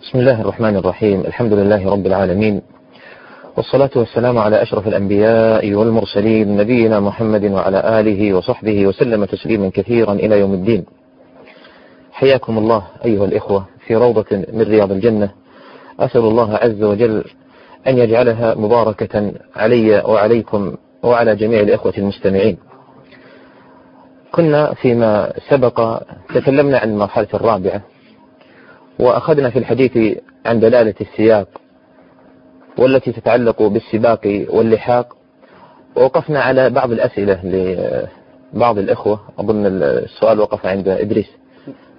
بسم الله الرحمن الرحيم. الحمد لله رب العالمين. والصلاة والسلام على أشرف الأنبياء والمرسلين نبينا محمد وعلى آله وصحبه وسلم تسليما كثيرا إلى يوم الدين. حياكم الله أيها الإخوة في روضة من رياض الجنة. أسأل الله عز وجل أن يجعلها مباركة علي وعليكم وعلى جميع الإخوة المستمعين. كنا فيما سبق تكلمنا عن المرحلة الرابعة. وأخذنا في الحديث عن دلالة السياق والتي تتعلق بالسباق واللحاق. ووقفنا على بعض الأسئلة لبعض الإخوة. أظن السؤال وقف عند إدريس.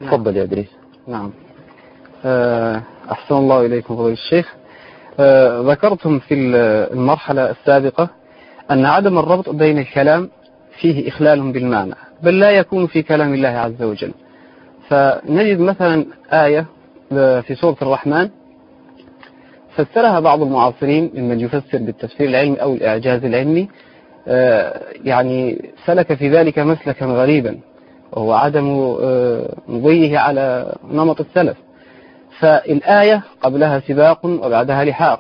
نعم. تفضل يا إدريس. نعم. آه، أحسن الله إليكم فضيل الشيخ. آه، ذكرتم في المرحلة السابقة أن عدم الربط بين الكلام فيه إخلال بالمعنى بل لا يكون في كلام الله عز وجل. فنجد مثلا آية في سورة الرحمن فسرها بعض المعاصرين ممن يفسر بالتفسير العلمي أو الإعجاز العلمي آه، يعني سلك في ذلك مسلكا غريبا وهو عدم آه، مضيه على نمط السلف. فالآية قبلها سباق وبعدها لحاق.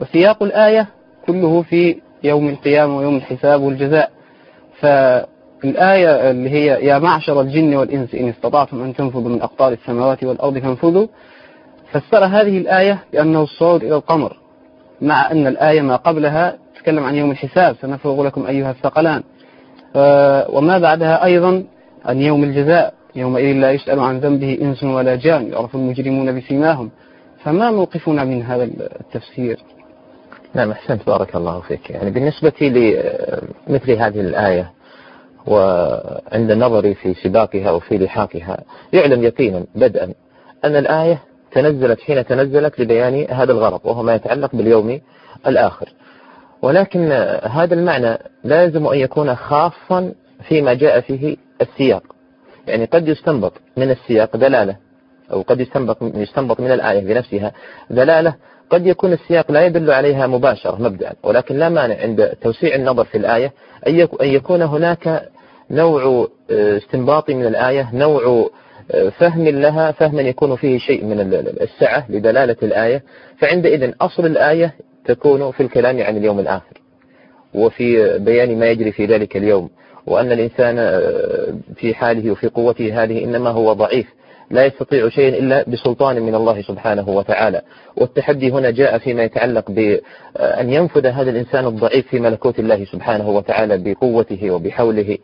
وسياق الآية كله في يوم القيامة ويوم الحساب والجزاء. فالآية اللي هي يا معشر الجن والإنس إن استطعتم أن تنفذوا من أقطار السماوات والأرض فانفذوا. فسر هذه الآية بأنه الصعود إلى القمر مع أن الآية ما قبلها تتكلم عن يوم الحساب سنفرغ لكم أيها الثقلان. وما بعدها أيضا عن يوم الجزاء يومئذ لا يسأل عن ذنبه إنس ولا جان يعرف المجرمون بسيماهم. فما موقفنا من هذا التفسير؟ نعم أحسنت بارك الله فيك. يعني بالنسبة لمثل هذه الآية وعند نظري في سباقها وفي لحاقها يعلم يقينا بدءا أن الآية تنزلت حين تنزلت لبيان هذا الغرض وهو ما يتعلق باليوم الآخر. ولكن هذا المعنى لازم أن يكون خاصا فيما جاء فيه السياق. يعني قد يستنبط من السياق دلالة أو قد يستنبط يستنبط من الآية بنفسها دلالة قد يكون السياق لا يدل عليها مباشرة مبدأ ولكن لا مانع عند توسيع النظر في الآية أن يكون هناك نوع آه، استنباط من الآية نوع آه، فهم لها فهما يكون فيه شيء من السعة لدلالة الآية فعندئذ أصل الآية تكون في الكلام عن اليوم الآخر وفي بيان ما يجري في ذلك اليوم وأن الإنسان آه، في حاله وفي قوته هذه إنما هو ضعيف. لا يستطيع شيئا إلا بسلطان من الله سبحانه وتعالى. والتحدي هنا جاء فيما يتعلق بأن ينفذ هذا الإنسان الضعيف في ملكوت الله سبحانه وتعالى بقوته وبحوله.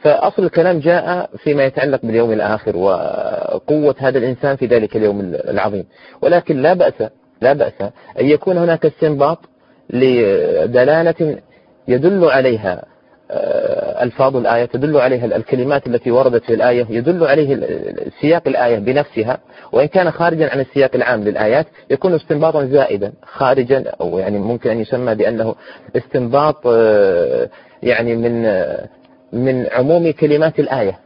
فأصل الكلام جاء فيما يتعلق باليوم الآخر وقوة هذا الإنسان في ذلك اليوم العظيم. ولكن لا بأس لا بأس أن يكون هناك استنباط لدلالة يدل عليها ألفاظ الآية تدل عليها الكلمات التي وردت في الآية يدل عليه سياق الآية بنفسها وإن كان خارجا عن السياق العام للآيات يكون استنباطا زائدا خارجا أو يعني ممكن أن يسمى بأنه استنباط آه، يعني من آه، من عموم كلمات الآية.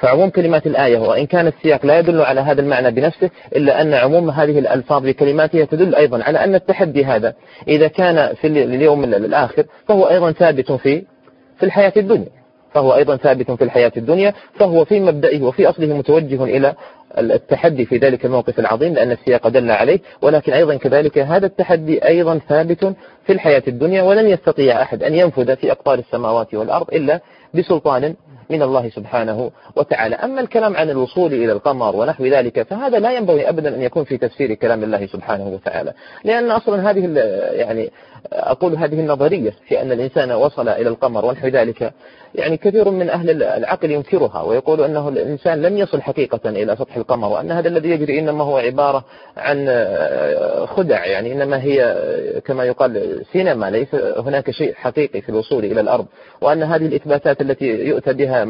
فعموم كلمات الآية وإن كان السياق لا يدل على هذا المعنى بنفسه إلا أن عموم هذه الألفاظ بكلماتها تدل أيضا على أن التحدي هذا إذا كان في اليوم الآخر فهو أيضا ثابت في في الحياة الدنيا. فهو أيضا ثابت في الحياة الدنيا فهو في مبدئه وفي أصله متوجه إلى التحدي في ذلك الموقف العظيم لأن السياق دل عليه ولكن أيضا كذلك هذا التحدي أيضا ثابت في الحياة الدنيا ولن يستطيع أحد أن ينفذ في أقطار السماوات والأرض إلا بسلطان من الله سبحانه وتعالى. أما الكلام عن الوصول إلى القمر ونحو ذلك فهذا لا ينبغي أبدا أن يكون في تفسير كلام الله سبحانه وتعالى لأن أصلا هذه يعني أقول هذه النظرية في أن الإنسان وصل إلى القمر ونحو ذلك. يعني كثير من أهل العقل ينكرها ويقول أنه الإنسان لم يصل حقيقة إلى سطح القمر وأن هذا الذي يجري إنما هو عبارة عن خدع. يعني إنما هي كما يقال سينما. ليس هناك شيء حقيقي في الوصول إلى الأرض. وأن هذه الإثباتات التي يؤتى بها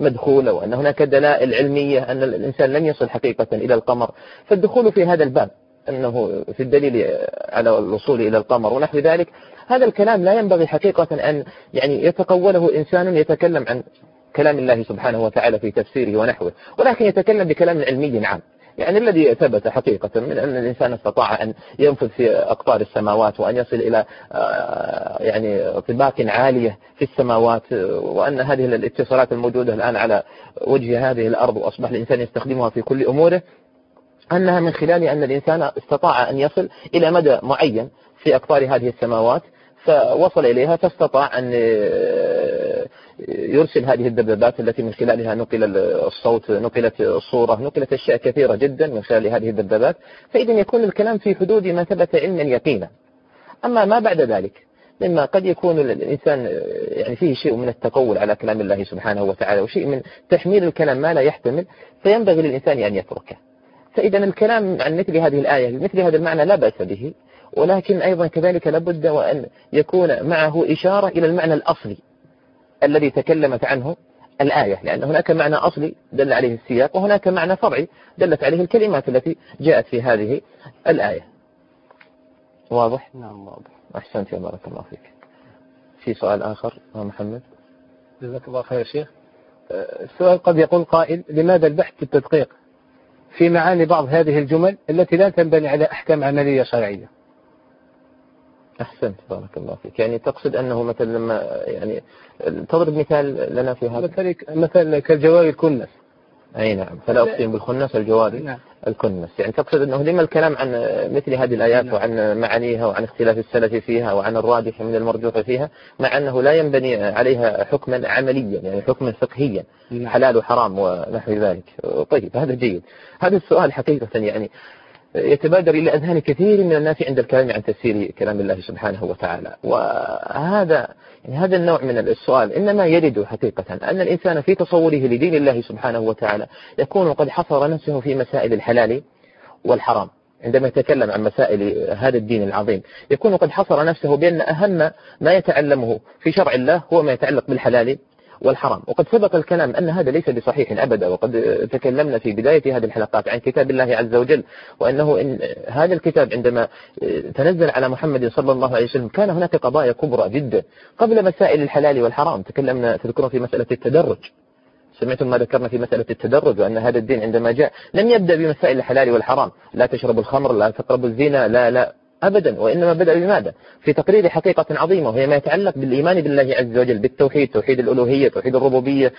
مدخولة وأن هناك دلائل علمية أن الإنسان لم يصل حقيقة إلى القمر. فالدخول في هذا الباب أنه في الدليل على الوصول إلى القمر ونحو ذلك هذا الكلام لا ينبغي حقيقة أن يعني يتقوله إنسان يتكلم عن كلام الله سبحانه وتعالى في تفسيره ونحوه ولكن يتكلم بكلام علمي عام. يعني الذي ثبت حقيقة من أن الإنسان استطاع أن ينفذ في أقطار السماوات وأن يصل إلى آه، يعني طباق عالية في السماوات وأن هذه الاتصالات الموجودة الآن على وجه هذه الأرض وأصبح الإنسان يستخدمها في كل أموره. أنها من خلال أن الإنسان استطاع أن يصل إلى مدى معين في أقطار هذه السماوات فوصل إليها فاستطاع أن يرسل هذه الدبابات التي من خلالها نقل الصوت نقلت الصورة نقلت أشياء كثيرة جدا من خلال هذه الدبابات. فإذا يكون الكلام في حدود ما ثبت علما يقينا أما ما بعد ذلك مما قد يكون الإنسان يعني فيه شيء من التقول على كلام الله سبحانه وتعالى وشيء من تحميل الكلام ما لا يحتمل فينبغي للإنسان أن يتركه. فإذا الكلام عن مثل هذه الآية مثل هذا المعنى لا بأس به ولكن أيضا كذلك لابد وأن يكون معه إشارة إلى المعنى الأصلي الذي تكلمت عنه الآية لأن هناك معنى أصلي دل عليه السياق وهناك معنى فرعي دلت عليه الكلمات التي جاءت في هذه الآية. واضح؟ نعم واضح. أحسنت يا بارك الله فيك. في سؤال آخر محمد؟ جزاك الله خير شيخ. السؤال قد يقول قائل لماذا البحث في التدقيق؟ في معاني بعض هذه الجمل التي لا تنبني على أحكام عملية شرعية. أحسنت بارك الله فيك. يعني تقصد أنه مثلا لما يعني تضرب مثال لنا في هذا؟ مثل مثل كالجواري الكنس. أي نعم فلا أقسم بالخنس الجواري نعم. الكنس يعني تقصد أنه لما الكلام عن مثل هذه الآيات نعم. وعن معانيها وعن اختلاف السلف فيها وعن الراجح من المرجوح فيها مع أنه لا ينبني عليها حكما عمليا يعني حكما فقهيا نعم. حلال وحرام ونحو ذلك طيب هذا جيد هذا السؤال حقيقة يعني يتبادر إلى أذهان كثير من الناس عند الكلام عن تفسير كلام الله سبحانه وتعالى. وهذا يعني هذا النوع من السؤال إنما يرد حقيقة أن الإنسان في تصوره لدين الله سبحانه وتعالى يكون قد حصر نفسه في مسائل الحلال والحرام. عندما يتكلم عن مسائل هذا الدين العظيم يكون قد حصر نفسه بأن أهم ما يتعلمه في شرع الله هو ما يتعلق بالحلال والحرام. وقد سبق الكلام أن هذا ليس بصحيح أبدا وقد تكلمنا في بداية هذه الحلقات عن كتاب الله عز وجل وأنه إن هذا الكتاب عندما تنزل على محمد صلى الله عليه وسلم كان هناك قضايا كبرى جدا قبل مسائل الحلال والحرام. تكلمنا تذكرون في مسألة التدرج. سمعتم ما ذكرنا في مسألة التدرج وأن هذا الدين عندما جاء لم يبدأ بمسائل الحلال والحرام. لا تشربوا الخمر لا تقربوا الزنا لا لا. أبدا وإنما بدأ بماذا؟ في تقرير حقيقة عظيمة وهي ما يتعلق بالإيمان بالله عز وجل بالتوحيد توحيد الألوهية توحيد الربوبية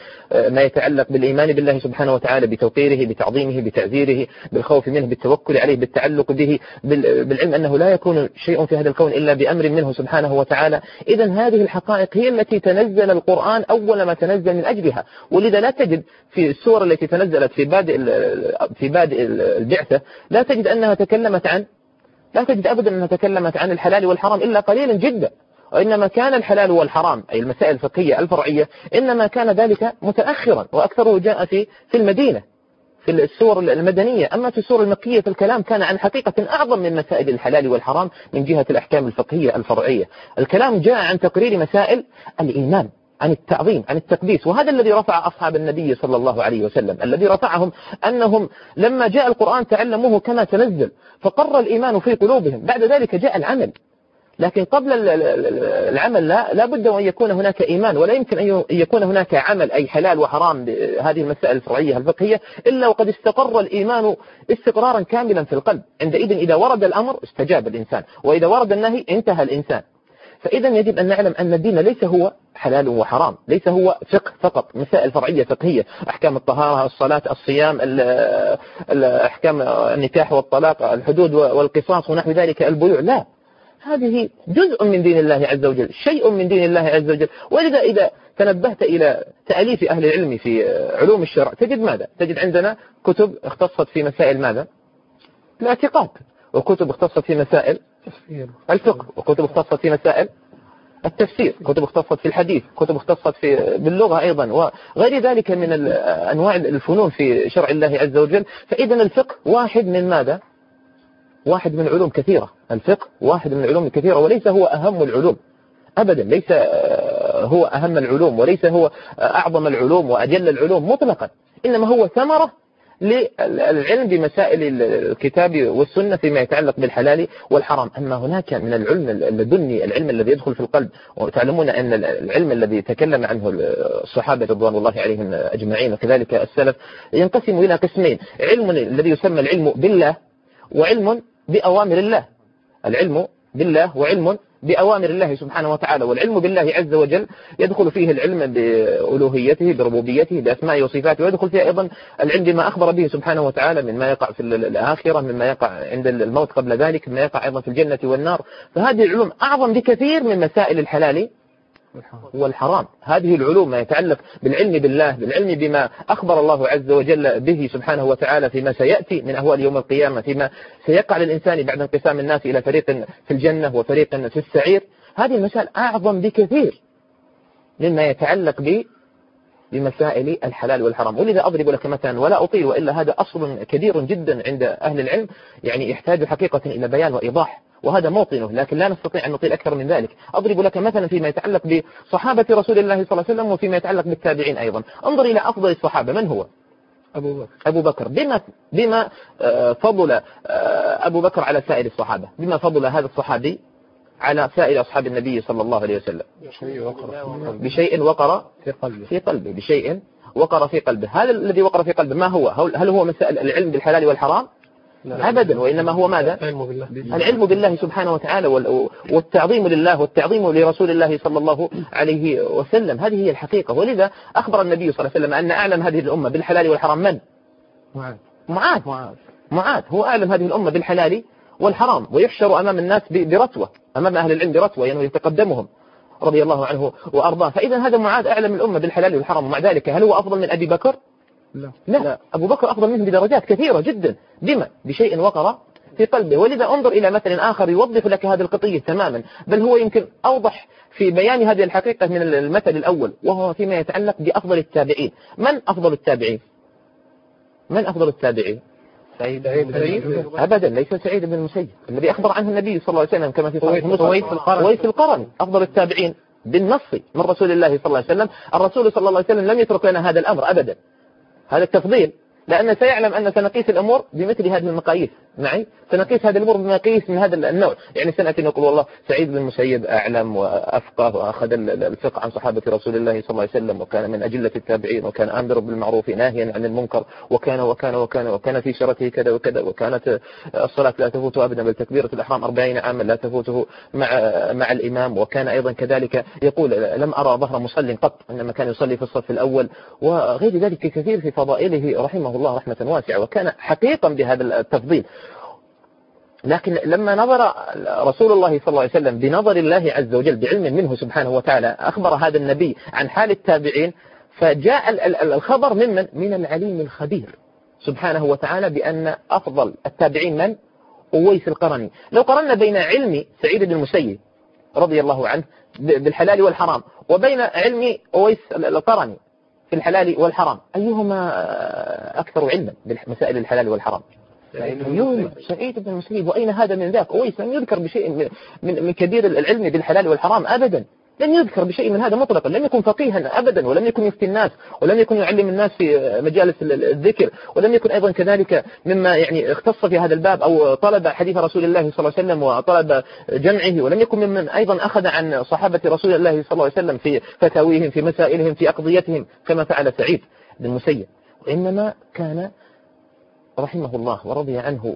ما يتعلق بالإيمان بالله سبحانه وتعالى بتوقيره بتعظيمه بتعزيره بالخوف منه بالتوكل عليه بالتعلق به بالعلم أنه لا يكون شيء في هذا الكون إلا بأمر منه سبحانه وتعالى. إذا هذه الحقائق هي التي تنزل القرآن أول ما تنزل من أجلها. ولذا لا تجد في السور التي تنزلت في بادئ في بادئ البعثة لا تجد أنها تكلمت عن لا تجد أبدا أنها تكلمت عن الحلال والحرام إلا قليلا جدا وإنما كان الحلال والحرام أي المسائل الفقهية الفرعية إنما كان ذلك متأخرا وأكثره جاء في في المدينة في السور المدنية. أما في السور المكية في الكلام كان عن حقيقة أعظم من مسائل الحلال والحرام من جهة الأحكام الفقهية الفرعية. الكلام جاء عن تقرير مسائل الإيمان. عن التعظيم عن التقديس. وهذا الذي رفع أصحاب النبي صلى الله عليه وسلم الذي رفعهم أنهم لما جاء القرآن تعلموه كما تنزل فقر الإيمان في قلوبهم. بعد ذلك جاء العمل. لكن قبل العمل لا لا بد أن يكون هناك إيمان ولا يمكن أن يكون هناك عمل أي حلال وحرام هذه المسائل الفرعية الفقهية إلا وقد استقر الإيمان استقرارا كاملا في القلب. عندئذ إذا ورد الأمر استجاب الإنسان وإذا ورد النهي انتهى الإنسان. فإذا يجب أن نعلم أن الدين ليس هو حلال وحرام ليس هو فقه فقط مسائل فرعية فقهية أحكام الطهارة الصلاة الصيام أحكام النكاح والطلاق الحدود والقصاص ونحو ذلك البيوع لا. هذه جزء من دين الله عز وجل شيء من دين الله عز وجل. ولذا إذا تنبهت إلى تأليف أهل العلم في علوم الشرع تجد ماذا؟ تجد عندنا كتب اختصت في مسائل ماذا؟ الاعتقاد. وكتب اختصت في مسائل الفقه وكتب اختصت في مسائل التفسير كتب اختصت في الحديث كتب اختصت في باللغة أيضا وغير ذلك من أنواع الفنون في شرع الله عز وجل. فإذا الفقه واحد من ماذا؟ واحد من علوم كثيرة. الفقه واحد من العلوم الكثيرة وليس هو أهم العلوم. أبدا ليس هو أهم العلوم وليس هو أعظم العلوم وأجل العلوم مطلقا إنما هو ثمرة للعلم بمسائل الكتاب والسنة فيما يتعلق بالحلال والحرام. أما هناك من العلم اللدني العلم الذي يدخل في القلب وتعلمون أن العلم الذي تكلم عنه الصحابة رضوان الله عليهم أجمعين وكذلك السلف ينقسم إلى قسمين. علم الذي يسمى العلم بالله وعلم بأوامر الله. العلم بالله وعلم بأوامر الله سبحانه وتعالى والعلم بالله عز وجل يدخل فيه العلم بألوهيته بربوبيته بأسمائه وصفاته ويدخل فيه أيضا العلم بما أخبر به سبحانه وتعالى مما يقع في الآخرة مما يقع عند الموت قبل ذلك مما يقع أيضا في الجنة والنار. فهذه العلوم أعظم بكثير من مسائل الحلال والحرام. هذه العلوم ما يتعلق بالعلم بالله بالعلم بما أخبر الله عز وجل به سبحانه وتعالى فيما سيأتي من أهوال يوم القيامة فيما سيقع للإنسان بعد انقسام الناس إلى فريق في الجنة وفريق في السعير. هذه المسائل أعظم بكثير مما يتعلق ب بمسائل الحلال والحرام. ولذا أضرب لك مثلا ولا أطيل وإلا هذا أصل كبير جدا عند أهل العلم. يعني يحتاج حقيقة إلى بيان وإيضاح. وهذا موطنه لكن لا نستطيع أن نطيل أكثر من ذلك. أضرب لك مثلا فيما يتعلق بصحابة رسول الله صلى الله عليه وسلم وفيما يتعلق بالتابعين أيضا. انظر إلى أفضل الصحابة من هو؟ أبو بكر. أبو بكر. بما, بما آه، فضل آه، أبو بكر على سائر الصحابة؟ بما فضل هذا الصحابي على سائر أصحاب النبي صلى الله عليه وسلم؟ بشيء وقر. في قلبه. في قلبه بشيء وقر في قلبه. هذا الذي وقر في قلبه ما هو؟ هل هو مسائل العلم بالحلال والحرام؟ أبدا وإنما هو ماذا؟ العلم بالله. العلم بالله سبحانه وتعالى والتعظيم لله والتعظيم لرسول الله صلى الله عليه وسلم. هذه هي الحقيقة. ولذا أخبر النبي صلى الله عليه وسلم أن أعلم هذه الأمة بالحلال والحرام من؟ معاذ. معاذ. معاذ. هو أعلم هذه الأمة بالحلال والحرام. ويحشر أمام الناس برتوة أمام أهل العلم برتوة يعني يتقدمهم رضي الله عنه وأرضاه. فإذا هذا معاذ أعلم الأمة بالحلال والحرام. ومع ذلك هل هو أفضل من أبي بكر؟ لا. لا. لا. أبو بكر أفضل منه بدرجات كثيرة جدا. بما بشيء وقر في قلبه. ولذا انظر إلى مثل آخر يوضح لك هذه القضية تماما. بل هو يمكن أوضح في بيان هذه الحقيقة من المثل الأول. وهو فيما يتعلق بأفضل التابعين. من أفضل التابعين؟ من أفضل التابعين؟ سعيد أبدا. ليس سعيد بن المسيب. الذي أخبر عنه النبي صلى الله عليه وسلم كما في صحيح مسلم. ويس القرن. أفضل التابعين بالنص من رسول الله صلى الله عليه وسلم. الرسول صلى الله عليه وسلم لم يترك لنا هذا الأمر أبدا. هذا التفضيل لأن سيعلم أن سنقيس الأمور بمثل هذه المقاييس. معي؟ سنقيس هذه الأمور بمقاييس من هذا النوع. يعني سنأتي نقول والله سعيد بن المسيب أعلم وأفقه وأخذ الفقه عن صحابة رسول الله صلى الله عليه وسلم وكان من أجلة التابعين وكان آمر بالمعروف ناهيا عن المنكر وكان وكان وكان وكان في شرته كذا وكذا وكانت الصلاة لا تفوته أبدا بل تكبيرة الأحرام أربعين عاما لا تفوته مع مع الإمام. وكان أيضا كذلك يقول لم أرى ظهر مصل قط إنما كان يصلي في الصف الأول وغير ذلك كثير في فضائله رحمه الله رحمة واسعة وكان حقيقا بهذا التفضيل. لكن لما نظر رسول الله صلى الله عليه وسلم بنظر الله عز وجل بعلم منه سبحانه وتعالى أخبر هذا النبي عن حال التابعين فجاء الخبر ممن من؟ العليم الخبير سبحانه وتعالى بأن أفضل التابعين من؟ أويس القرني. لو قرنا بين علم سعيد بن المسيب رضي الله عنه بالحلال والحرام وبين علم أويس القرني في الحلال والحرام أيهما أكثر علما بمسائل الحلال والحرام؟ يوم سعيد بن المسيب وأين هذا من ذاك؟ أويس لم يذكر بشيء من, من, من كبير العلم بالحلال والحرام أبدا. لم يذكر بشيء من هذا مطلقا. لم يكن فقيها أبدا ولم يكن يفتي الناس ولم يكن يعلم الناس في مجالس الذكر ولم يكن أيضا كذلك مما يعني اختص في هذا الباب أو طلب حديث رسول الله صلى الله عليه وسلم وطلب جمعه. ولم يكن ممن أيضا أخذ عن صحابة رسول الله صلى الله عليه وسلم في فتاويهم في مسائلهم في أقضيتهم كما فعل سعيد بن المسيب. وإنما كان رحمه الله ورضي عنه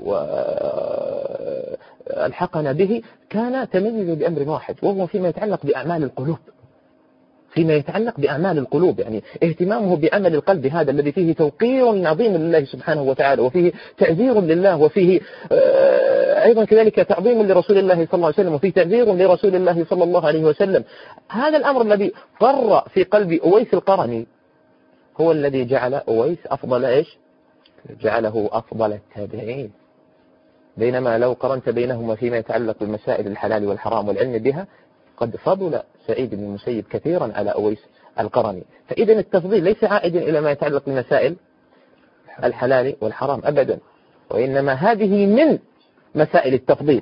والحقنا به كان تميز بأمر واحد وهو فيما يتعلق بأعمال القلوب. فيما يتعلق بأعمال القلوب يعني اهتمامه بعمل القلب هذا الذي فيه توقير عظيم لله سبحانه وتعالى وفيه تعذير لله وفيه أيضا كذلك تعظيم لرسول الله صلى الله عليه وسلم وفيه تعذير لرسول الله صلى الله عليه وسلم. هذا الأمر الذي قر في قلب أويس القرني هو الذي جعل أويس أفضل إيش؟ جعله أفضل التابعين. بينما لو قرنت بينهما فيما يتعلق بمسائل الحلال والحرام والعلم بها قد فضل سعيد بن المسيب كثيرا على أويس القرني. فإذا التفضيل ليس عائدا إلى ما يتعلق بمسائل الحلال والحرام أبدا وإنما هذه من مسائل التفضيل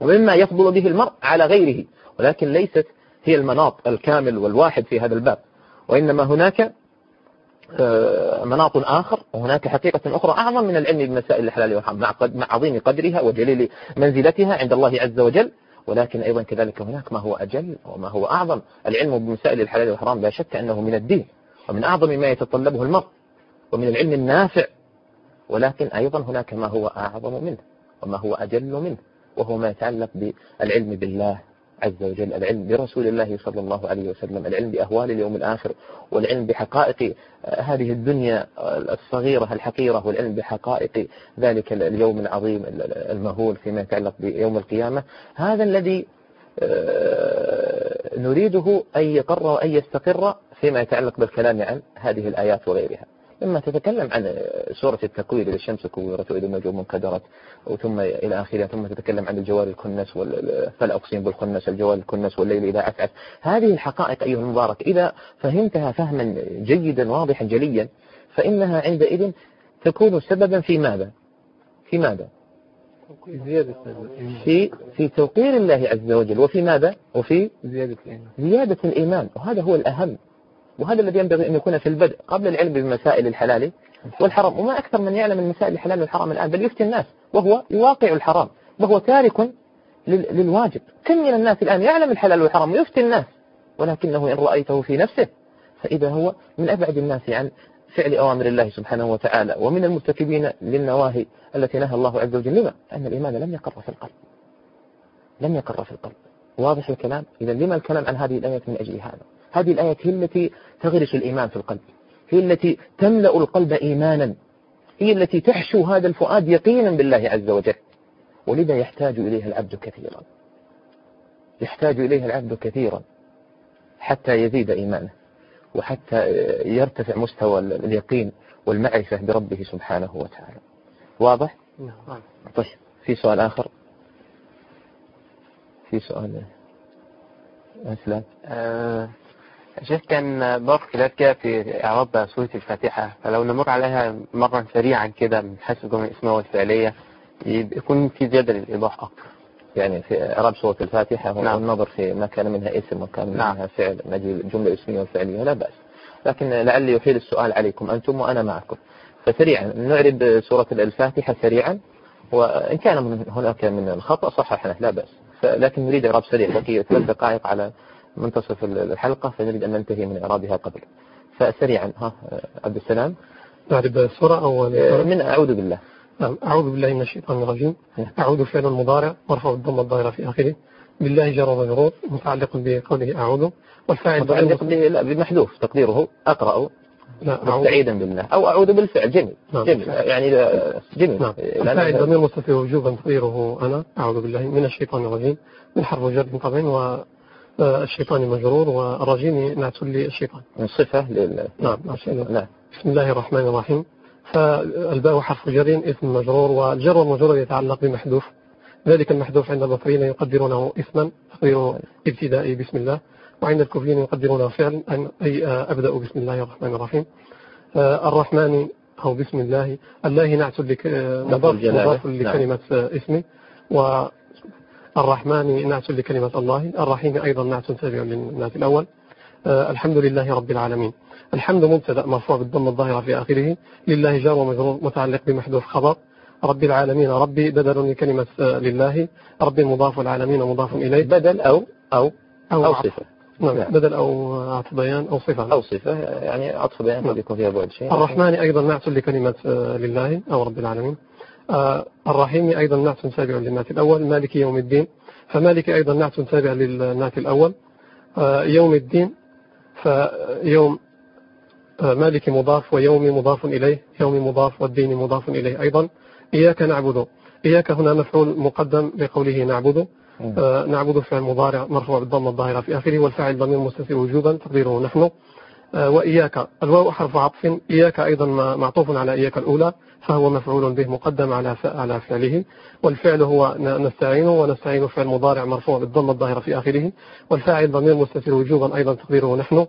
ومما يفضل به المرء على غيره ولكن ليست هي المناط الكامل والواحد في هذا الباب وإنما هناك مناط آخر وهناك حقيقة أخرى أعظم من العلم بمسائل الحلال والحرام مع عظيم قدرها وجليل منزلتها عند الله عز وجل. ولكن أيضا كذلك هناك ما هو أجل وما هو أعظم. العلم بمسائل الحلال والحرام لا شك أنه من الدين ومن أعظم ما يتطلبه المرء ومن العلم النافع. ولكن أيضا هناك ما هو أعظم منه وما هو أجل منه وهو ما يتعلق بالعلم بالله. عز وجل العلم برسول الله صلى الله عليه وسلم العلم بأهوال اليوم الآخر والعلم بحقائق هذه الدنيا الصغيرة الحقيرة والعلم بحقائق ذلك اليوم العظيم المهول فيما يتعلق بيوم القيامة. هذا الذي آه، نريده أن يقر وأن يستقر فيما يتعلق بالكلام عن هذه الآيات وغيرها. لما تتكلم عن سورة التكوير إذا الشمس كورت وإذا النجوم انكدرت ثم إلى آخرها ثم تتكلم عن الجوار الكنس فلا أقسم بالخنس الجوار الكنس والليل إذا عسعس هذه الحقائق أيها المبارك إذا فهمتها فهما جيدا واضحا جليا فإنها عندئذ تكون سببا في ماذا؟ في ماذا؟ زيادة في في توقير الله عز وجل وفي ماذا؟ وفي زيادة الإيمان. زيادة الإيمان وهذا هو الأهم. وهذا الذي ينبغي أن يكون في البدء قبل العلم بمسائل الحلال والحرام وما أكثر من يعلم المسائل الحلال والحرام الآن بل يفتي الناس وهو يواقع الحرام وهو تارك للواجب. كم من الناس الآن يعلم الحلال والحرام؟ ويفتي الناس ولكنه إن رأيته في نفسه فإذا هو من أبعد الناس عن فعل أوامر الله سبحانه وتعالى ومن المرتكبين للنواهي التي نهى الله عز وجل لما؟ أن الإيمان لم يقر في القلب. لم يقر في القلب. واضح الكلام؟ إذا لما الكلام عن هذه الآية من أجل هذا؟ هذه الآية هي التي تغرس الإيمان في القلب. هي التي تملأ القلب إيمانا. هي التي تحشو هذا الفؤاد يقينا بالله عز وجل. ولذا يحتاج إليها العبد كثيرا. يحتاج إليها العبد كثيرا حتى يزيد إيمانه وحتى يرتفع مستوى اليقين والمعرفة بربه سبحانه وتعالى. واضح؟ نعم. طيب في سؤال آخر؟ في سؤال أسلام آه شيخ كان باب خلاف كده في إعراب سورة الفاتحة فلو نمر عليها مرة سريعا كده من حيث الجملة الاسمية والفعلية يكون في زيادة للإيضاح أكتر يعني في إعراب سورة الفاتحة هو نعم. النظر في ما كان منها اسم وكان نعم. منها فعل نجي جملة اسمية وفعلية لا بأس لكن لعلي يحيل السؤال عليكم أنتم وأنا معكم فسريعا نعرب سورة الفاتحة سريعا وإن كان هناك من الخطأ صححنا لا بأس لكن نريد إعراب سريع بقي ثلاث دقائق على منتصف الحلقة فنريد أن ننتهي من إعرابها قبل. فسريعا ها عبد السلام. نعرب السورة أو من أعوذ بالله. نعم أعوذ بالله من الشيطان الرجيم. نعم. أعوذ فعل مضارع مرفوع الضم الظاهرة في آخره. بالله جر ومجرور متعلق بقوله أعوذ. والفاعل متعلق به لا بمحذوف. تقديره أقرأ. مستعيدا بالله. أو أعوذ بالفعل. جميل. نعم. جميل. يعني جميل. نعم. الفاعل ضمير مستتر وجوبا تقديره أنا. أعوذ بالله من الشيطان الرجيم. من حرف جر طبعا والشيطان مجرور والرجيم نعت للشيطان. من صفة لل نعم عشان نعم. بسم الله الرحمن الرحيم. فالباء حرف جر اسم مجرور والجر والمجرور يتعلق بمحذوف. ذلك المحذوف عند البصريين يقدرونه اسما تقديره ابتدائي بسم الله وعند الكوفيين يقدرونه فعل أن- أي آه، أبدأ بسم الله الرحمن الرحيم. آه، الرحمن أو بسم الله الله نعت لك آه، مضاف لكلمة آه، اسمه والرحمن نعت لكلمة الله الرحيم أيضا نعت تابع للنعت الأول. آه، الحمد لله رب العالمين. الحمد مبتدأ مرفوع بالضم الظاهرة في آخره. لله جار ومجرور متعلق بمحذوف خبر. رب العالمين ربي بدل لكلمة آه، لله. رب مضاف والعالمين مضاف إليه. بدل أو أو أو, أو. صفة. نعم نعم. بدل أو عطف بيان أو صفة. أو صفة يعني عطف بيان قد يكون فيها بعد شيء. الرحمن أيضا نعت لكلمة آه، لله أو رب العالمين. آه، الرحيم أيضا نعت تابع للنعت الأول مالك يوم الدين. فمالك أيضا نعت تابع للنعت الأول. آه، يوم الدين فيوم آه، مالك مضاف ويوم مضاف إليه يوم مضاف والدين مضاف إليه أيضا. إياك نعبد. إياك هنا مفعول مقدم لقوله نعبد. نعبد فعل مضارع مرفوع بالضمة الظاهرة في آخره والفاعل ضمير مستتر وجوبا تقديره نحن. وإياك. الواو حرف عطف إياك أيضا معطوف على إياك الأولى فهو مفعول به مقدم على على فعله. والفعل هو نستعين ونستعين فعل مضارع مرفوع بالضمة الظاهرة في آخره. والفاعل ضمير مستتر وجوبا أيضا تقديره نحن.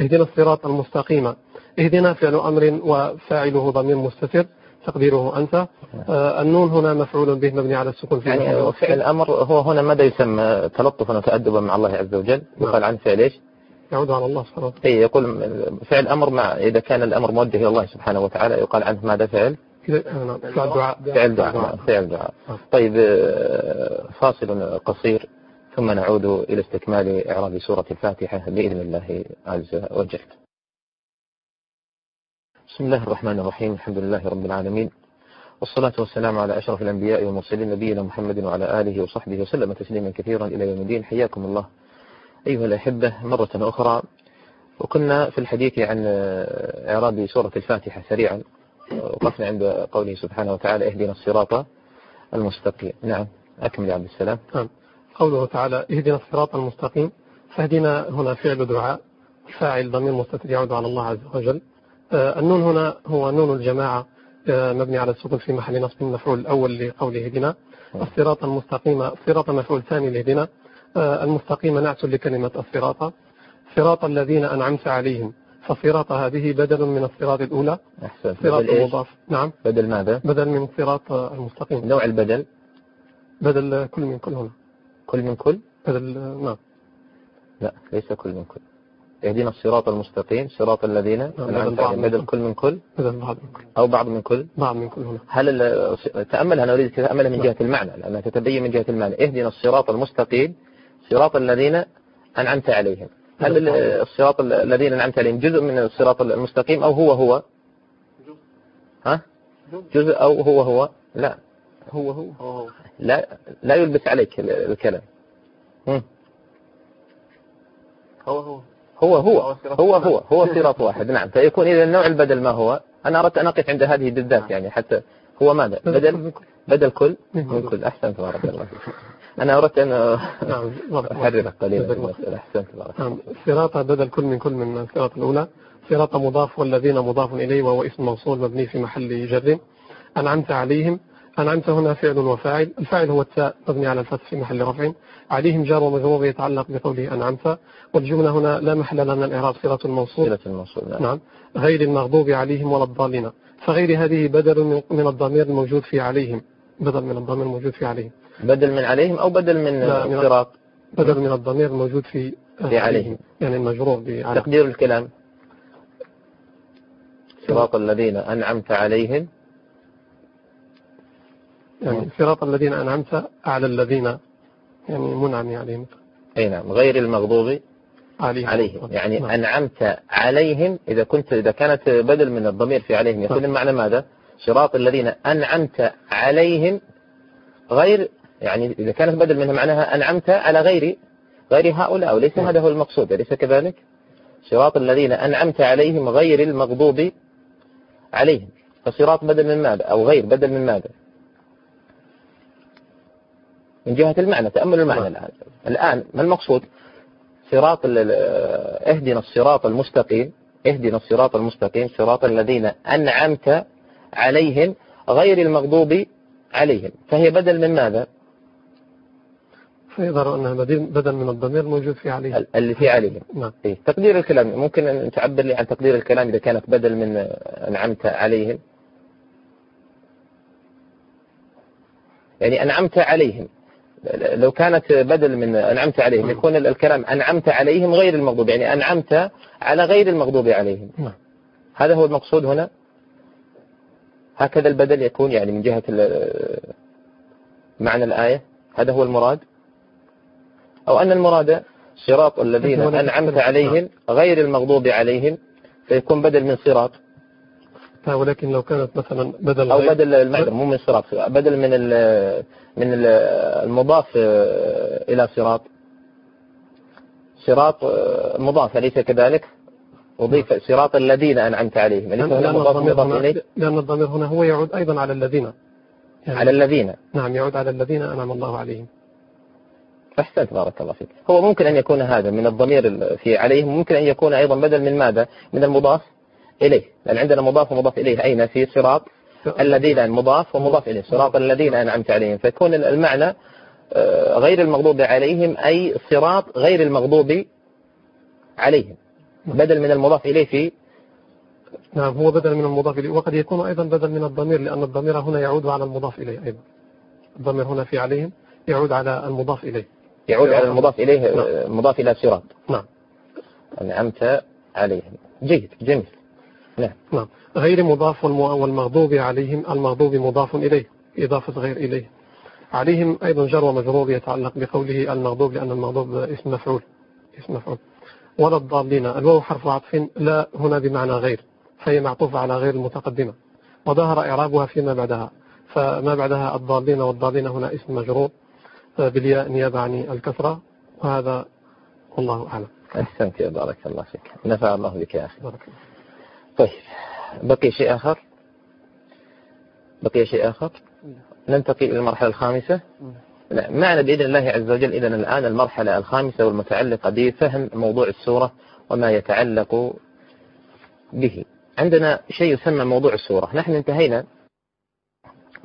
اهدنا الصراط المستقيم. اهدنا فعل أمر وفاعله ضمير مستتر تقديره أنت. آه، النون هنا مفعول به مبني على السكون في يعني. فعل الأمر هو هنا ماذا يسمى؟ تلطفا وتأدبا مع الله عز وجل. يقال عن فعل إيش؟ يعود على الله سبحانه وتعالى. أي يقول فعل أمر مع إذا كان الأمر موجه إلى الله سبحانه وتعالى يقال عنه ماذا فعل؟ آه، نعم. فعل دعاء. فعل دعاء نعم، فعل دعاء. طيب آه، فاصل قصير ثم نعود إلى استكمال إعراب سورة الفاتحة بإذن الله عز وجل. بسم الله الرحمن الرحيم الحمد لله رب العالمين والصلاة والسلام على أشرف الأنبياء والمرسلين نبينا محمد وعلى آله وصحبه وسلم تسليما كثيرا إلى يوم الدين. حياكم الله. أيها الأحبة مرة أخرى وكنا في الحديث عن إعراب سورة الفاتحة سريعا وقفنا عند قوله سبحانه وتعالى اهدنا الصراط المستقيم. نعم أكمل عبد السلام. نعم. قوله تعالى اهدنا الصراط المستقيم. فاهدنا هنا فعل دعاء فاعل ضمير مستتر يعود على الله عز وجل. آه، النون هنا هو نون الجماعة آه، مبني على السكون في محل نصب المفعول الأول لقوله اهدنا الصراط المستقيم الصراط مفعول ثاني لاهدنا آه، المستقيم نعت لكلمة الصراط. صراط الذين أنعمت عليهم. فصراط هذه بدل من الصراط الأولى. أحسن صراط؟ مضاف نعم. بدل ماذا؟ بدل من صراط المستقيم. نوع البدل؟ بدل كل من كل هنا. كل من كل؟ بدل نعم. لا ليس كل من كل. اهدنا الصراط المستقيم. صراط الذين أنعمت عليهم. من بدل كل. من كل؟ بدل بعض من كل. أو بعض من كل؟ بعض من كل هنا. هل ال- تأمل أنا أريد تتأمل من جهة المعنى. لأنها تتبين من جهة المعنى. اهدنا الصراط المستقيم. صراط الذين أنعمت عليهم. هل ال- الصراط ال- الذين أنعمت عليهم. جزء من الصراط المستقيم أو هو هو؟ ها؟ جزء أو هو هو؟ لا. هو هو. لا لا يلبس عليك ال- الكلام. هم. هو هو. هو هو. هو هو هو. صراط واحد. نعم. فيكون إذا نوع البدل ما هو؟ أنا أردت أن أقف عند هذه بالذات يعني حتى هو ماذا؟ بدل؟ بدل كل. من كل. أحسنت بارك الله أنا أردت أن نعم أحررك قليلا أحسنت بارك نعم صراط بدل كل من كل من الصراط الأولى. صراط مضاف والذين مضاف إليه وهو اسم موصول مبني في محل جر. أنعمت عليهم. أنعمت هنا فعل وفاعل. الفاعل هو التاء مبني على الفتح في محل رفع. عليهم جار ومجرور يتعلق بقوله أنعمت. والجملة هنا لا محل لنا الإعراب صلة الموصول. صلة الموصول نعم. نعم. غير المغضوب عليهم ولا الضالين. فغير هذه بدل من- من الضمير الموجود في عليهم. بدل من الضمير الموجود في عليهم. بدل من عليهم أو بدل من لا، من- صراط بدل من الضمير الموجود في في عليهم. يعني المجرور بعلى تقدير الكلام. صراط الذين أنعمت عليهم. يعني صراط الذين أنعمت على الذين يعني منعم عليهم. أي نعم غير المغضوب عليهم, عليهم. يعني نعم. أنعمت عليهم إذا كنت إذا كانت بدل من الضمير في عليهم. يكون نعم. المعنى ماذا؟ صراط الذين أنعمت عليهم غير يعني إذا كانت بدل منها معناها أنعمت على غير غير هؤلاء وليس نعم. هذا هو المقصود أليس كذلك؟ صراط الذين أنعمت عليهم غير المغضوب عليهم. فصراط بدل من ماذا؟ أو غير بدل من ماذا؟ من جهة المعنى تأمل المعنى نعم. الآن الآن ما المقصود؟ صراط اهدنا الصراط المستقيم اهدنا الصراط المستقيم صراط الذين أنعمت عليهم غير المغضوب عليهم. فهي بدل من ماذا؟ فيظهر أنها بدل من الضمير الموجود في عليهم ال- اللي في عليهم نعم. إيه. تقدير الكلام ممكن أن تعبر لي عن تقدير الكلام إذا كانت بدل من أنعمت عليهم؟ يعني أنعمت عليهم. لو كانت بدل من أنعمت عليهم يكون الكلام أنعمت عليهم غير المغضوب يعني أنعمت على غير المغضوب عليهم. نعم. هذا هو المقصود هنا؟ هكذا البدل يكون يعني من جهة معنى الآية؟ هذا هو المراد؟ أو أن المراد صراط الذين أنعمت. عليهم غير المغضوب عليهم فيكون بدل من صراط. ولكن لو كانت مثلا بدل أو بدل المعذر مو من صراط بدل من ال- من ال- المضاف إلى صراط. صراط مضاف أليس كذلك؟ أضيف صراط الذين أنعمت عليهم أليس لأن هنا مضاف مضاف إليه لأن الضمير هنا هو يعود أيضا على الذين. يعني على الذين. نعم يعود على الذين أنعم الله عليهم. أحسنت بارك الله فيك. هو ممكن أن يكون هذا من الضمير ال- في عليهم ممكن أن يكون أيضا بدل من ماذا؟ من المضاف إليه. لأن عندنا مضاف ومضاف إليه. أين؟ في صراط الذين مضاف ومضاف إليه. صراط الذين أنعمت عليهم. فيكون المعنى آه، غير المغضوب عليهم أي صراط غير المغضوب عليهم. بدل من المضاف إليه في نعم هو بدل من المضاف إليه. وقد يكون أيضا بدل من الضمير لأن الضمير هنا يعود على المضاف إليه أيضا. الضمير هنا في عليهم يعود على المضاف إليه. يعود على المضاف إليه آه، مضاف إلى صراط. نعم. أنعمت عليهم. جيد جميل. نعم. نعم. غير مضاف والم- والمغضوب عليهم المغضوب مضاف إليه إضافة غير إليه. عليهم أيضا جر ومجرور يتعلق بقوله المغضوب لأن المغضوب اسم مفعول اسم مفعول. ولا الضالين. الواو حرف عطف لا هنا بمعنى غير فهي معطوفة على غير المتقدمة. وظهر إعرابها فيما بعدها. فما بعدها الضالين والضالين هنا اسم مجرور. بالياء نيابة عن الكسرة وهذا والله أعلم. أحسنت يا بارك الله فيك. نفع الله بك يا أخي. بارك الله. طيب بقي شيء آخر؟ بقي شيء آخر؟ ننتقل إلى المرحلة الخامسة؟ لا معنا بإذن الله عز وجل إذن الآن المرحلة الخامسة والمتعلقة بفهم موضوع السورة وما يتعلق به. عندنا شيء يسمى موضوع السورة. نحن انتهينا.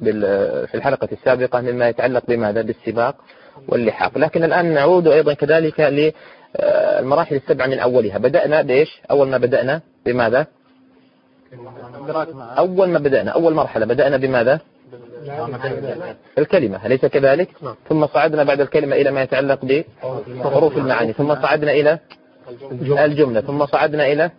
في الحلقة السابقة مما يتعلق بماذا؟ بالسباق واللحاق. لكن الآن نعود أيضا كذلك للمراحل السبعة من أولها. بدأنا بإيش؟ أول ما بدأنا بماذا؟ أول ما بدأنا أول مرحلة. بدأنا بماذا؟ الكلمة. أليس كذلك؟ نعم. ثم صعدنا بعد الكلمة إلى ما يتعلق بحروف المعاني. ثم صعدنا إلى الجملة. ثم صعدنا إلى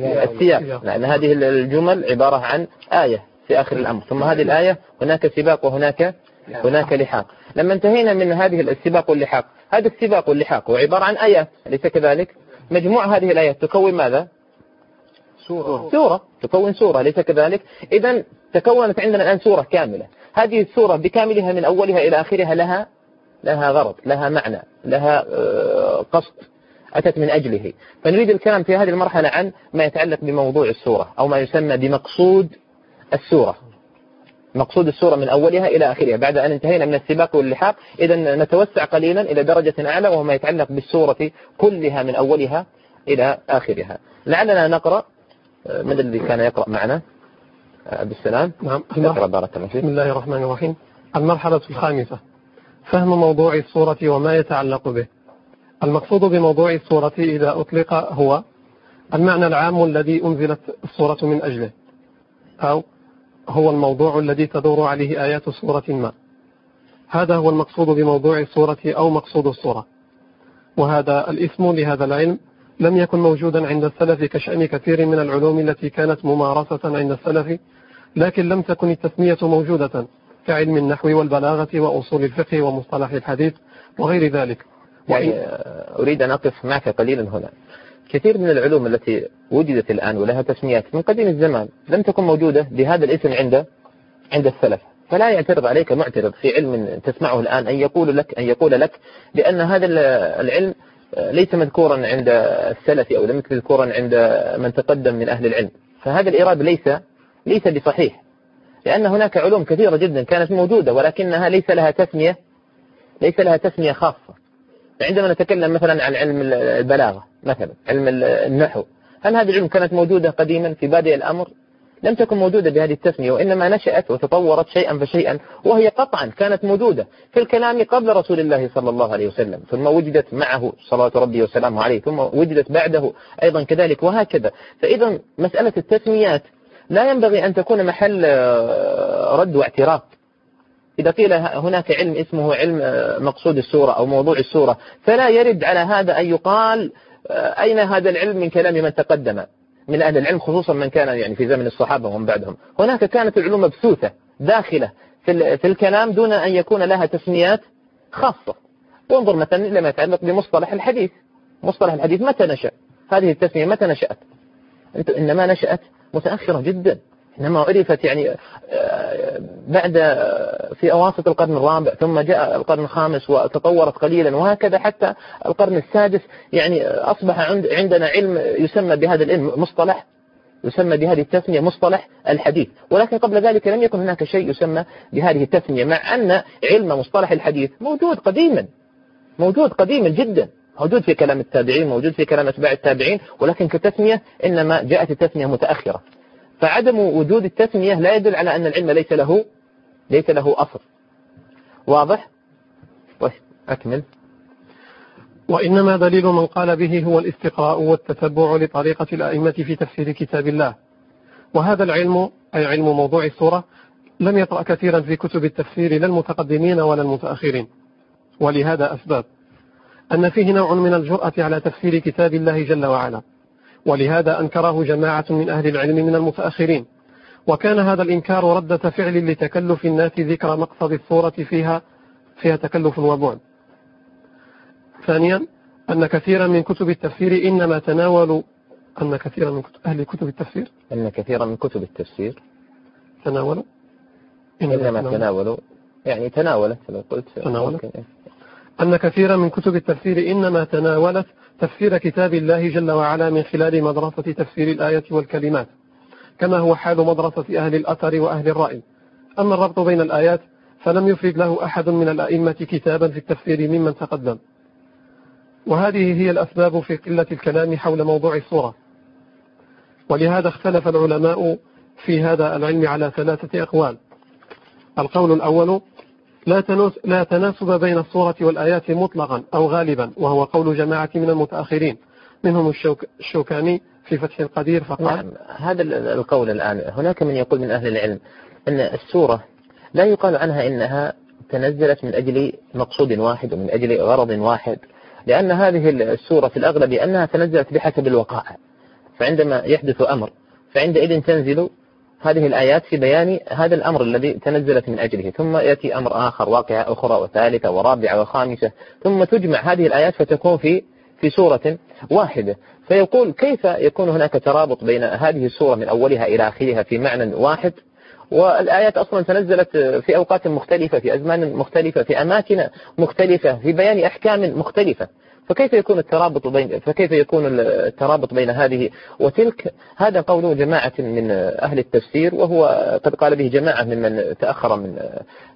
السياق. لأن هذه الجمل عبارة عن آية. في آخر الأمر. ثم هذه الآية هناك سباق وهناك هناك لحاق. لما انتهينا من هذه السباق واللحاق. هذا السباق واللحاق هو عبارة عن آيات أليس كذلك؟ مجموع هذه الآيات تكون ماذا؟ سورة. سورة. تكون سورة. ليس كذلك؟ إذا تكونت عندنا الآن سورة كاملة. هذه السورة بكاملها من أولها إلى آخرها لها لها غرض لها معنى لها آه، قصد. أتت من أجله. فنريد الكلام في هذه المرحلة عن ما يتعلق بموضوع السورة أو ما يسمى بمقصود السورة. مقصود السورة من أولها إلى آخرها. بعد أن انتهينا من السباق واللحاق إذا نتوسع قليلا إلى درجة أعلى وهو ما يتعلق بالسورة كلها من أولها إلى آخرها. لعلنا نقرأ. آه، من الذي كان يقرأ معنا؟ آه، عبد السلام. نعم اقرأ بارك الله فيك. بسم الله الرحمن الرحيم. المرحلة الخامسة. فهم موضوع الصورة وما يتعلق به. المقصود بموضوع الصورة إذا أطلق هو المعنى العام الذي أنزلت الصورة من أجله. أو هو الموضوع الذي تدور عليه آيات صورة ما. هذا هو المقصود بموضوع الصورة أو مقصود الصورة وهذا الاسم لهذا العلم لم يكن موجودا عند السلف كشأن كثير من العلوم التي كانت ممارسة عند السلف لكن لم تكن التسمية موجودة كعلم النحو والبلاغة وأصول الفقه ومصطلح الحديث وغير ذلك. يعني أريد أن أقف معك قليلا هنا. كثير من العلوم التي وجدت الآن ولها تسميات من قديم الزمان لم تكن موجودة بهذا الاسم عند عند السلف. فلا يعترض عليك معترض في علم تسمعه الآن أن يقول لك أن يقول لك بأن هذا ال- العلم آه، ليس مذكورا عند السلف أو لم يكن مذكورا عند من تقدم من أهل العلم. فهذا الإيراد ليس ليس بصحيح لأن هناك علوم كثيرة جدا كانت موجودة ولكنها ليس لها تسمية ليس لها تسمية خاصة. عندما نتكلم مثلا عن علم البلاغة مثلا علم النحو هل هذه العلوم كانت موجودة قديما في بادئ الأمر؟ لم تكن موجودة بهذه التسمية وإنما نشأت وتطورت شيئا فشيئا وهي قطعا كانت موجودة في الكلام قبل رسول الله صلى الله عليه وسلم ثم وجدت معه صلوات ربي وسلامه عليه ثم وجدت بعده أيضا كذلك وهكذا. فإذا مسألة التسميات لا ينبغي أن تكون محل آه، رد واعتراف. إذا قيل هناك علم اسمه علم آه، مقصود السورة أو موضوع السورة فلا يرد على هذا أن يقال آه، أين هذا العلم من كلام من تقدم من أهل العلم خصوصا من كان يعني في زمن الصحابة ومن بعدهم. هناك كانت العلوم مبثوثة داخلة في ال- في الكلام دون أن يكون لها تسميات خاصة. وانظر مثلا إلى ما يتعلق بمصطلح الحديث. مصطلح الحديث متى نشأ؟ هذه التسمية متى نشأت؟ إنما نشأت متأخرة جدا. إنما عرفت يعني آه، بعد آه، في أواسط القرن الرابع ثم جاء القرن الخامس وتطورت قليلا وهكذا حتى القرن السادس. يعني آه، أصبح عند عندنا علم يسمى بهذا العلم مصطلح يسمى بهذه التسمية مصطلح الحديث. ولكن قبل ذلك لم يكن هناك شيء يسمى بهذه التسمية مع أن علم مصطلح الحديث موجود قديما موجود قديما جدا. موجود في كلام التابعين موجود في كلام أتباع التابعين ولكن كتسمية إنما جاءت التسمية متأخرة. فعدم وجود التسمية لا يدل على أن العلم ليس له ليس له أصل. واضح؟ طيب أكمل. وإنما دليل من قال به هو الاستقراء والتتبع لطريقة الأئمة في تفسير كتاب الله. وهذا العلم أي علم موضوع السورة لم يطرأ كثيرا في كتب التفسير لا المتقدمين ولا المتأخرين. ولهذا أسباب أن فيه نوع من الجرأة على تفسير كتاب الله جل وعلا. ولهذا أنكره جماعة من أهل العلم من المتأخرين. وكان هذا الإنكار ردة فعل لتكلف الناس ذكر مقصد الصورة فيها فيها تكلف وبعد. ثانيا أن كثيرا من كتب التفسير إنما تناولوا أن كثيرا من كتب أهل كتب التفسير. أن كثيرا من كتب التفسير. تناولوا؟ إنما تناولوا. يعني تناولت لو قلت. تناولت؟ أن كثيرا من كتب التفسير إنما تناولت تفسير كتاب الله جل وعلا من خلال مدرسة تفسير الآية والكلمات كما هو حال مدرسة أهل الأثر وأهل الرأي. أما الربط بين الآيات فلم يفرد له أحد من الأئمة كتابا في التفسير ممن تقدم. وهذه هي الأسباب في قلة الكلام حول موضوع الصورة. ولهذا اختلف العلماء في هذا العلم على ثلاثة أقوال. القول الأول لا, لا تناسب بين الصورة والآيات مطلقا أو غالبا وهو قول جماعة من المتأخرين. منهم الشوك الشوكاني في فتح القدير فقال نعم هذا ال- القول الآن. هناك من يقول من أهل العلم أن السورة لا يقال عنها إنها تنزلت من أجل مقصود واحد ومن أجل غرض واحد لأن هذه السورة في الأغلب أنها تنزلت بحسب الوقائع. فعندما يحدث أمر فعندئذ تنزل هذه الآيات في بيان هذا الأمر الذي تنزلت من أجله. ثم يأتي أمر آخر واقعة أخرى وثالثة ورابعة وخامسة. ثم تجمع هذه الآيات فتكون في في سورة واحدة. فيقول كيف يكون هناك ترابط بين هذه السورة من أولها إلى آخرها في معنى واحد؟ والآيات أصلا تنزلت في أوقات مختلفة في أزمان مختلفة في أماكن مختلفة في بيان أحكام مختلفة. فكيف يكون الترابط بين فكيف يكون الترابط بين هذه وتلك هذا قول جماعة من أهل التفسير وهو قد قال به جماعة ممن تأخر من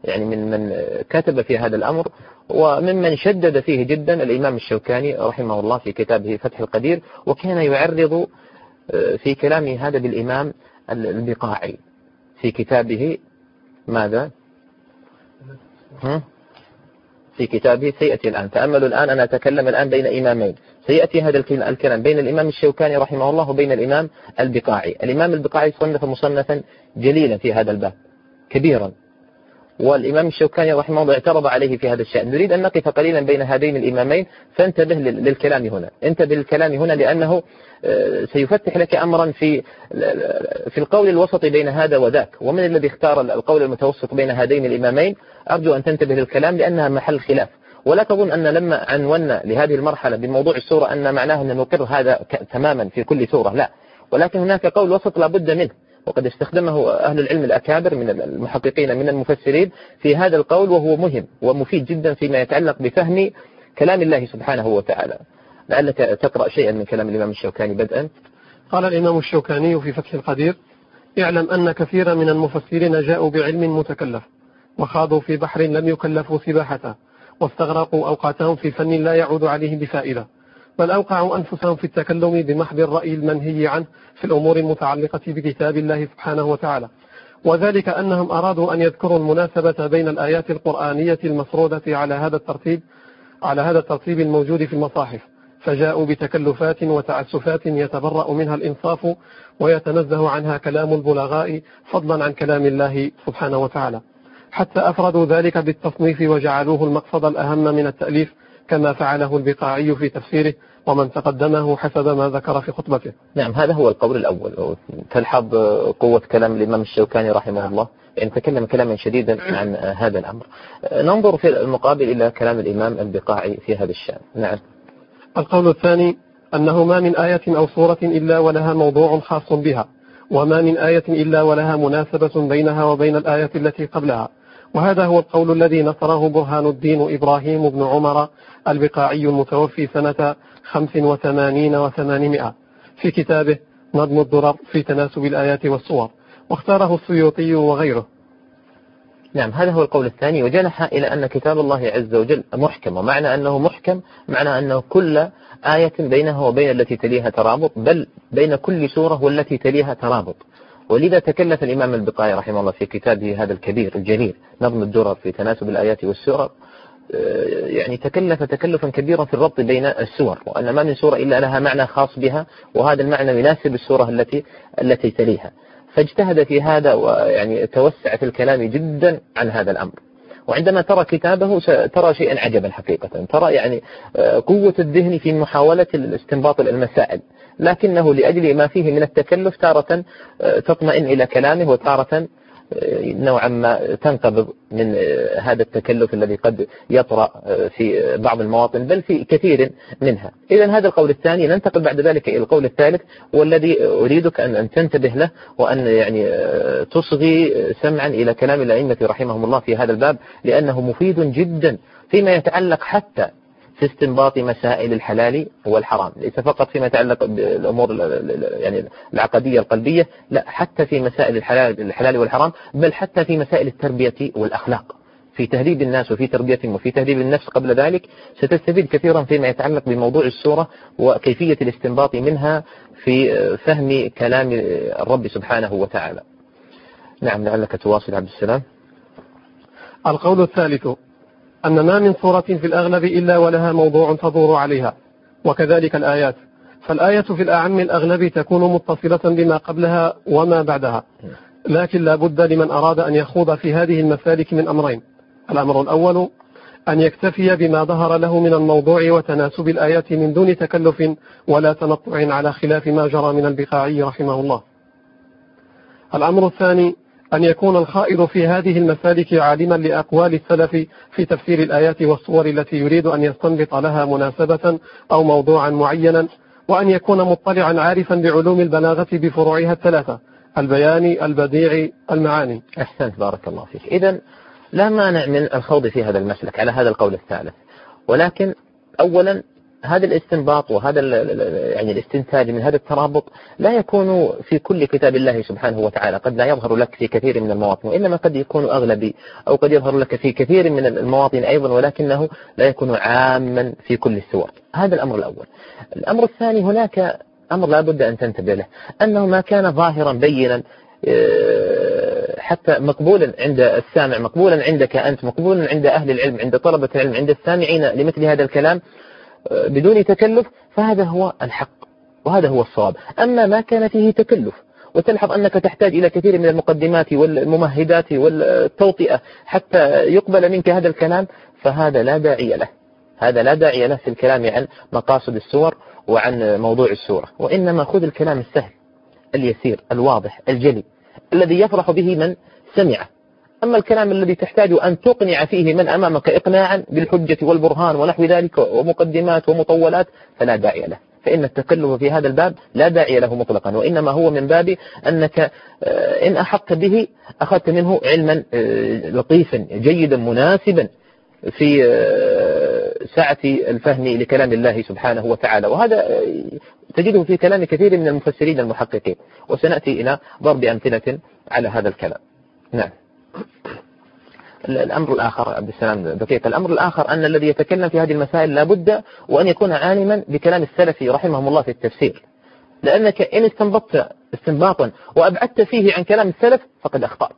يعني من من كتب في هذا الأمر وممن شدد فيه جدا الإمام الشوكاني رحمه الله في كتابه فتح القدير وكان يعرض في كلامه هذا بالإمام البقاعي في كتابه ماذا؟ هم؟ في كتابه سيأتي الآن. تأملوا الآن أنا أتكلم الآن بين إمامين. سيأتي هذا الكلام بين الإمام الشوكاني رحمه الله وبين الإمام البقاعي. الإمام البقاعي صنف مصنفا جليلا في هذا الباب. كبيرا. والإمام الشوكاني رحمه الله اعترض عليه في هذا الشأن. نريد أن نقف قليلا بين هذين الإمامين. فانتبه للكلام هنا. انتبه للكلام هنا لأنه سيفتح لك أمرا في في القول الوسط بين هذا وذاك. ومن الذي اختار القول المتوسط بين هذين الإمامين؟ أرجو أن تنتبه للكلام لأنها محل خلاف. ولا تظن أن لما عنونا لهذه المرحلة بموضوع السورة أن معناه أن نقر هذا تماما في كل سورة. لا. ولكن هناك قول وسط لابد منه. وقد استخدمه أهل العلم الأكابر من المحققين من المفسرين في هذا القول وهو مهم ومفيد جدا فيما يتعلق بفهم كلام الله سبحانه وتعالى. لعلك تقرأ شيئا من كلام الإمام الشوكاني بدءا. قال الإمام الشوكاني في فتح القدير اعلم أن كثيرا من المفسرين جاءوا بعلم متكلف وخاضوا في بحر لم يكلفوا سباحته واستغرقوا أوقاتهم في فن لا يعود عليه بفائدة. بل أوقعوا أنفسهم في التكلم بمحض الرأي المنهي عنه في الأمور المتعلقة بكتاب الله سبحانه وتعالى. وذلك أنهم أرادوا أن يذكروا المناسبة بين الآيات القرآنية المسرودة على هذا الترتيب على هذا الترتيب الموجود في المصاحف. فجاءوا بتكلفات وتعسفات يتبرأ منها الإنصاف ويتنزه عنها كلام البلغاء فضلا عن كلام الله سبحانه وتعالى. حتى أفردوا ذلك بالتصنيف وجعلوه المقصد الأهم من التأليف كما فعله البقاعي في تفسيره ومن تقدمه حسب ما ذكر في خطبته. نعم هذا هو القول الأول. تلحظ قوة كلام الإمام الشوكاني رحمه الله يعني تكلم كلاما شديدا عن هذا الأمر. ننظر في المقابل إلى كلام الإمام البقاعي في هذا الشأن. نعم. القول الثاني أنه ما من آية أو سورة إلا ولها موضوع خاص بها وما من آية إلا ولها مناسبة بينها وبين الآية التي قبلها. وهذا هو القول الذي نصره برهان الدين إبراهيم بن عمر البقاعي المتوفي سنة 85 وثمانمائة. في كتابه نظم الدرر في تناسب الآيات والصور. واختاره السيوطي وغيره. نعم هذا هو القول الثاني. وجنح إلى أن كتاب الله عز وجل محكم. ومعنى أنه محكم معنى أنه كل آية بينها وبين التي تليها ترابط بل بين كل سورة والتي تليها ترابط. ولذا تكلف الإمام البقاعي رحمه الله في كتابه هذا الكبير الجليل نظم الدرر في تناسب الآيات والسور يعني تكلف تكلفا كبيرا في الربط بين السور وأن ما من سورة إلا لها معنى خاص بها وهذا المعنى يناسب السورة التي التي تليها. فاجتهد في هذا ويعني توسع في الكلام جدا عن هذا الأمر. وعندما ترى كتابه ترى شيئا عجبا حقيقة. ترى يعني قوة الذهن في محاولة الاستنباط المسائل لكنه لأجل ما فيه من التكلف تارة تطمئن إلى كلامه وتارة نوعا ما تنقبض من هذا التكلف الذي قد يطرأ في بعض المواطن بل في كثير منها. إذا هذا القول الثاني ننتقل بعد ذلك إلى القول الثالث والذي أريدك أن تنتبه له وأن يعني تصغي سمعا إلى كلام الأئمة رحمهم الله في هذا الباب لأنه مفيد جدا فيما يتعلق حتى في استنباط مسائل الحلال والحرام ليس فقط فيما يتعلق بالأمور يعني العقدية القلبية لا حتى في مسائل الحلال, الحلال والحرام بل حتى في مسائل التربية والأخلاق. في تهذيب الناس وفي تربيتهم وفي تهذيب النفس قبل ذلك ستستفيد كثيرا فيما يتعلق بموضوع السورة وكيفية الاستنباط منها في فهم كلام الرب سبحانه وتعالى. نعم لعلك تواصل عبد السلام. القول الثالث أن ما من سورة في الأغلب إلا ولها موضوع تدور عليها وكذلك الآيات. فالآية في الأعم الأغلب تكون متصلة بما قبلها وما بعدها. لكن لا بد لمن أراد أن يخوض في هذه المسالك من أمرين. الأمر الأول أن يكتفي بما ظهر له من الموضوع وتناسب الآيات من دون تكلف ولا تنطع على خلاف ما جرى من البقاعي رحمه الله. الأمر الثاني أن يكون الخائض في هذه المسالك عالما لأقوال السلف في تفسير الآيات والصور التي يريد أن يستنبط لها مناسبة أو موضوعا معينا وأن يكون مطلعا عارفا بعلوم البلاغة بفروعها الثلاثة البيان البديع المعاني. أحسنت بارك الله فيك. إذا لا مانع من الخوض في هذا المسلك على هذا القول الثالث ولكن أولا هذا الاستنباط وهذا يعني الاستنتاج من هذا الترابط لا يكون في كل كتاب الله سبحانه وتعالى قد لا يظهر لك في كثير من المواطن وإنما قد يكون أغلبي أو قد يظهر لك في كثير من المواطن أيضا ولكنه لا يكون عاما في كل السور. هذا الأمر الأول. الأمر الثاني هناك أمر لا بد أن تنتبه له أنه ما كان ظاهرا بينا آه، حتى مقبولا عند السامع مقبولا عندك أنت مقبولا عند أهل العلم عند طلبة العلم عند السامعين لمثل هذا الكلام بدون تكلف فهذا هو الحق وهذا هو الصواب. أما ما كان فيه تكلف وتلحظ أنك تحتاج إلى كثير من المقدمات والممهدات والتوطئة حتى يقبل منك هذا الكلام فهذا لا داعي له. هذا لا داعي له في الكلام عن مقاصد السور وعن موضوع السورة. وإنما خذ الكلام السهل اليسير الواضح الجلي الذي يفرح به من سمعه. أما الكلام الذي تحتاج أن تقنع فيه من أمامك إقناعا بالحجة والبرهان ونحو ذلك ومقدمات ومطولات فلا داعي له. فإن التكلف في هذا الباب لا داعي له مطلقا وإنما هو من باب أنك آه، إن أحطت به أخذت منه علما آه، لطيفا جيدا مناسبا في آه، سعة الفهم لكلام الله سبحانه وتعالى. وهذا تجده في كلام كثير من المفسرين المحققين. وسنأتي إلى ضرب أمثلة على هذا الكلام. نعم. الأمر الآخر عبد السلام دقيق. الأمر الآخر أن الذي يتكلم في هذه المسائل لابد وأن يكون عالما بكلام السلف رحمهم الله في التفسير. لأنك إن استنبطت استنباطا وأبعدت فيه عن كلام السلف فقد أخطأت.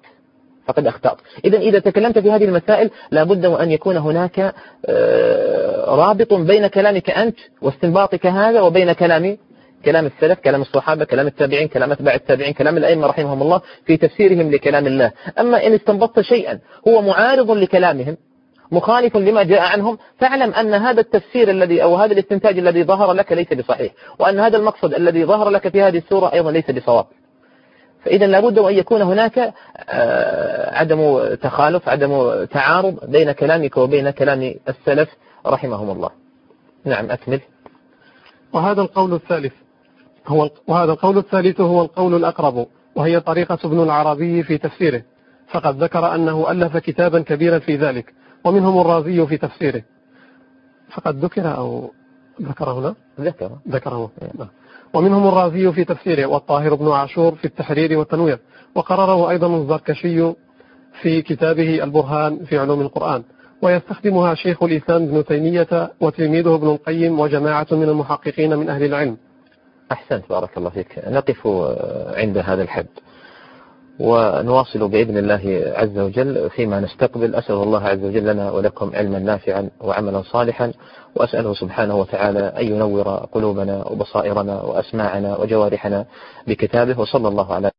فقد أخطأت. إذا إذا تكلمت في هذه المسائل لابد وأن يكون هناك آه، رابط بين كلامك أنت واستنباطك هذا وبين كلام كلام السلف كلام الصحابة كلام التابعين كلام أتباع التابعين كلام الأئمة رحمهم الله في تفسيرهم لكلام الله. أما إن استنبطت شيئا هو معارض لكلامهم مخالف لما جاء عنهم فاعلم أن هذا التفسير الذي أو هذا الاستنتاج الذي ظهر لك ليس بصحيح وأن هذا المقصد الذي ظهر لك في هذه السورة أيضا ليس بصواب. فإذا لابد أن يكون هناك آه، عدم تخالف عدم تعارض بين كلامك وبين كلام السلف رحمهم الله. نعم أكمل. وهذا القول الثالث. هو وهذا القول الثالث هو القول الأقرب وهي طريقة ابن العربي في تفسيره. فقد ذكر أنه ألف كتابا كبيرا في ذلك ومنهم الرازي في تفسيره. فقد ذكر أو ذكر هنا ذكر. ذكره. نعم. ومنهم الرازي في تفسيره والطاهر بن عاشور في التحرير والتنوير. وقرره أيضا الزركشي في كتابه البرهان في علوم القرآن. ويستخدمها شيخ الإسلام ابن تيمية وتلميذه ابن القيم وجماعة من المحققين من أهل العلم. أحسنت بارك الله فيك. نقف عند هذا الحد. ونواصل بإذن الله عز وجل فيما نستقبل. أسأل الله عز وجل لنا ولكم علما نافعا وعملا صالحا. وأسأله سبحانه وتعالى أن ينور قلوبنا وبصائرنا وأسماعنا وجوارحنا بكتابه. وصلى الله على